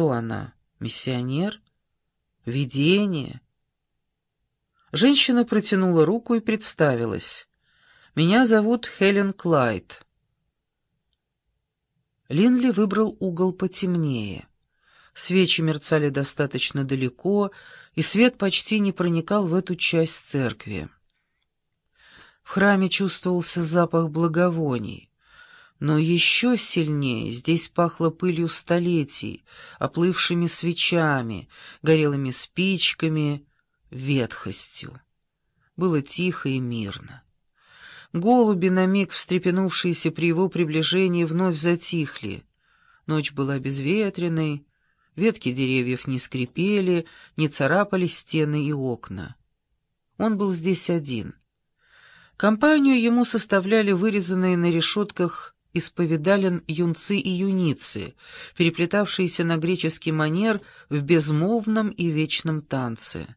Что она, миссионер? Видение? Женщина протянула руку и представилась. «Меня зовут Хелен Клайд». Линли выбрал угол потемнее. Свечи мерцали достаточно далеко, и свет почти не проникал в эту часть церкви. В храме чувствовался запах благовоний, но еще сильнее здесь пахло пылью столетий, оплывшими свечами, горелыми спичками, ветхостью. Было тихо и мирно. Голуби, на миг встрепенувшиеся при его приближении, вновь затихли. Ночь была безветренной, ветки деревьев не скрипели, не царапали стены и окна. Он был здесь один. Компанию ему составляли вырезанные на решетках исповедален юнцы и юницы, переплетавшиеся на греческий манер в безмолвном и вечном танце.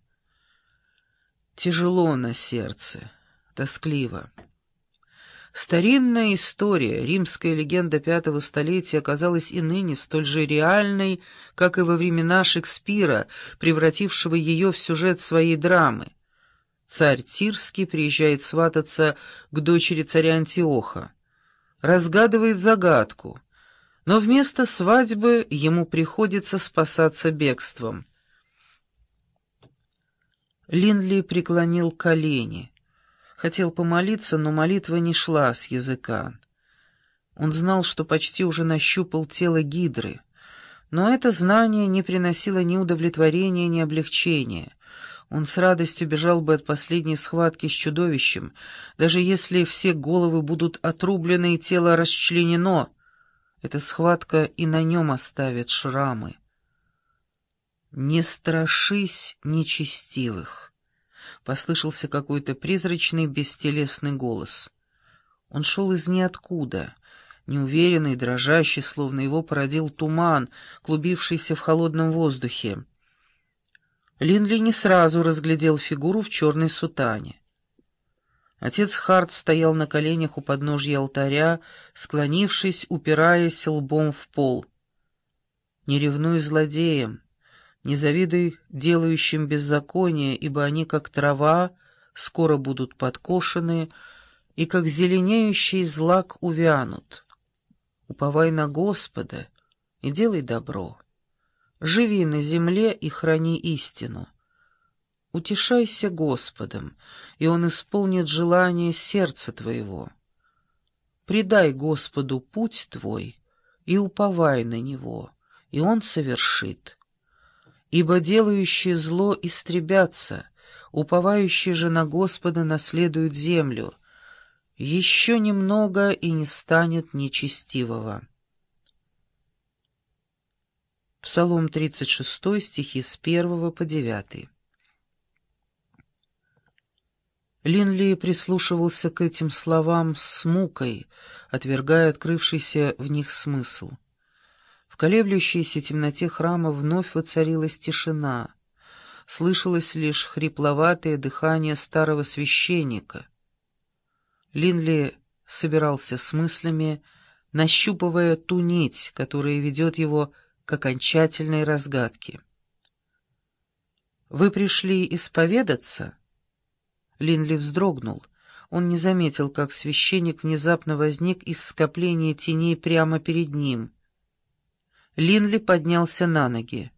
Тяжело на сердце, тоскливо. Старинная история, римская легенда пятого столетия оказалась и ныне столь же реальной, как и во времена Шекспира, превратившего ее в сюжет своей драмы. Царь Тирский приезжает свататься к дочери царя Антиоха, разгадывает загадку, но вместо свадьбы ему приходится спасаться бегством. Линли преклонил колени. Хотел помолиться, но молитва не шла с языка. Он знал, что почти уже нащупал тело Гидры, но это знание не приносило ни удовлетворения, ни облегчения. Он с радостью бежал бы от последней схватки с чудовищем, даже если все головы будут отрублены и тело расчленено. Эта схватка и на нем оставит шрамы. «Не страшись нечестивых» послышался какой-то призрачный бестелесный голос. Он шел из ниоткуда, неуверенный, дрожащий, словно его породил туман, клубившийся в холодном воздухе. Линли не сразу разглядел фигуру в черной сутане. Отец Харт стоял на коленях у подножья алтаря, склонившись, упираясь лбом в пол. «Не ревнуй злодеям, не завидуй делающим беззаконие, ибо они, как трава, скоро будут подкошены, и как зеленеющий злак увянут. Уповай на Господа и делай добро. Живи на земле и храни истину. Утешайся Господом, и Он исполнит желание сердца твоего. Предай Господу путь твой и уповай на Него, и Он совершит ибо делающие зло истребятся, уповающие же на Господа наследуют землю. Еще немного, и не станет нечестивого. Псалом 36, стихи с 1 по 9. Линли прислушивался к этим словам с мукой, отвергая открывшийся в них смысл. В колеблющейся темноте храма вновь воцарилась тишина. Слышалось лишь хрипловатое дыхание старого священника. Линли собирался с мыслями, нащупывая ту нить, которая ведет его к окончательной разгадке. «Вы пришли исповедаться?» Линли вздрогнул. Он не заметил, как священник внезапно возник из скопления теней прямо перед ним — Линли поднялся на ноги.